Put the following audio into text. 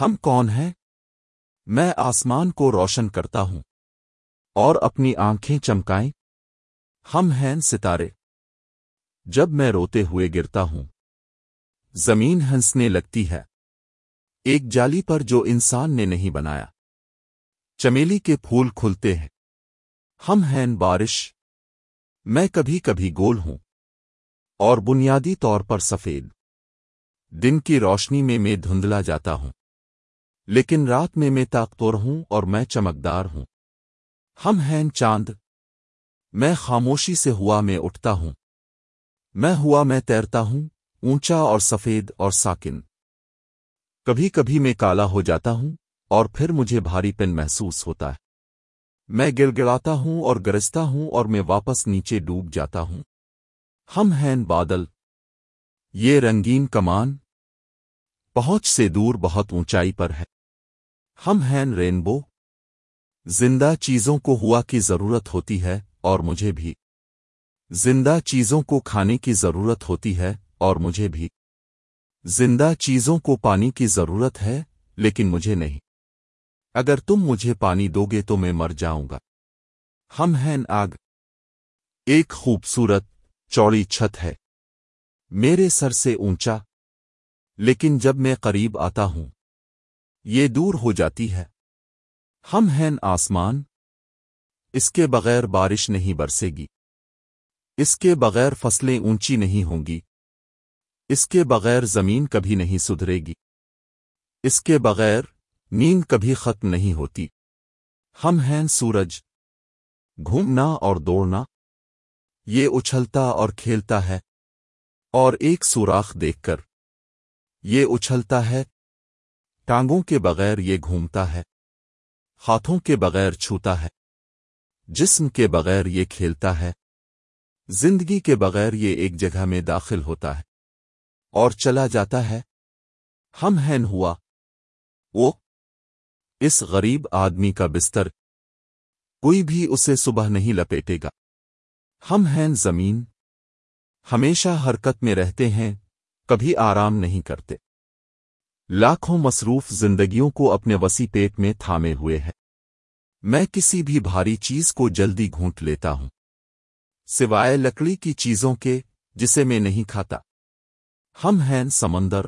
ہم کون ہیں؟ میں آسمان کو روشن کرتا ہوں اور اپنی آنکھیں چمکائیں۔ ہم ہیں ستارے۔ جب میں روتے ہوئے گرتا ہوں، زمین ہنسنے لگتی ہے۔ ایک جالی پر جو انسان نے نہیں بنایا۔ چمیلی کے پھول کھلتے ہیں۔ ہم ہیں بارش۔ میں کبھی کبھی گول ہوں اور بنیادی طور پر سفید۔ دن کی روشنی میں میں دھندلا جاتا ہوں۔ لیکن رات میں میں طاقتور ہوں اور میں چمکدار ہوں۔ ہم ہیں چاند۔ میں خاموشی سے ہوا میں اٹھتا ہوں۔ میں ہوا میں تیرتا ہوں، اونچا اور سفید اور ساکن۔ کبھی کبھی میں کالا ہو جاتا ہوں اور پھر مجھے بھاری پن محسوس ہوتا ہے۔ میں گڑ گڑاتا ہوں اور گرجتا ہوں اور میں واپس نیچے ڈوب جاتا ہوں۔ ہم ہیں بادل۔ یہ رنگین کمان۔ پہنچ سے دور بہت اونچائی پر ہے۔ ہم ہیں رینبو۔ زندہ چیزوں کو ہوا کی ضرورت ہوتی ہے اور مجھے بھی۔ زندہ چیزوں کو کھانے کی ضرورت ہوتی ہے اور مجھے بھی۔ زندہ چیزوں کو پانی کی ضرورت ہے، لیکن مجھے نہیں۔ اگر تم مجھے پانی دو گے تو میں مر جاؤں گا۔ ہم ہیں آگ۔ ایک خوبصورت چوڑی چھت ہے۔ میرے سر سے اونچا، لیکن جب میں قریب آتا ہوں یہ دور ہو جاتی ہے۔ ہم ہیں آسمان۔ اس کے بغیر بارش نہیں برسے گی۔ اس کے بغیر فصلیں اونچی نہیں ہوں گی۔ اس کے بغیر زمین کبھی نہیں سدھرے گی۔ اس کے بغیر نیند کبھی ختم نہیں ہوتی۔ ہم ہیں سورج۔ گھومنا اور دوڑنا۔ یہ اچھلتا اور کھیلتا ہے۔ اور ایک سوراخ دیکھ کر۔ یہ اچھلتا ہے۔ ٹانگوں کے بغیر یہ گھومتا ہے، ہاتھوں کے بغیر چھوتا ہے، جسم کے بغیر یہ کھیلتا ہے، زندگی کے بغیر یہ ایک جگہ میں داخل ہوتا ہے، اور چلا جاتا ہے۔ ہم ہیں ہوا وہ، اس غریب آدمی کا بستر۔ کوئی بھی اسے صبح نہیں لپیٹے گا۔ ہم ہیں زمین۔ ہمیشہ حرکت میں رہتے ہیں، کبھی آرام نہیں کرتے۔ لاکھوں مصروف زندگیوں کو اپنے وسیع پیٹ میں تھامے ہوئے ہیں۔ میں کسی بھی بھاری چیز کو جلدی گھونٹ لیتا ہوں۔ سوائے لکڑی کی چیزوں کے، جسے میں نہیں کھاتا۔ ہم ہیں سمندر۔